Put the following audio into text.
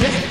baby.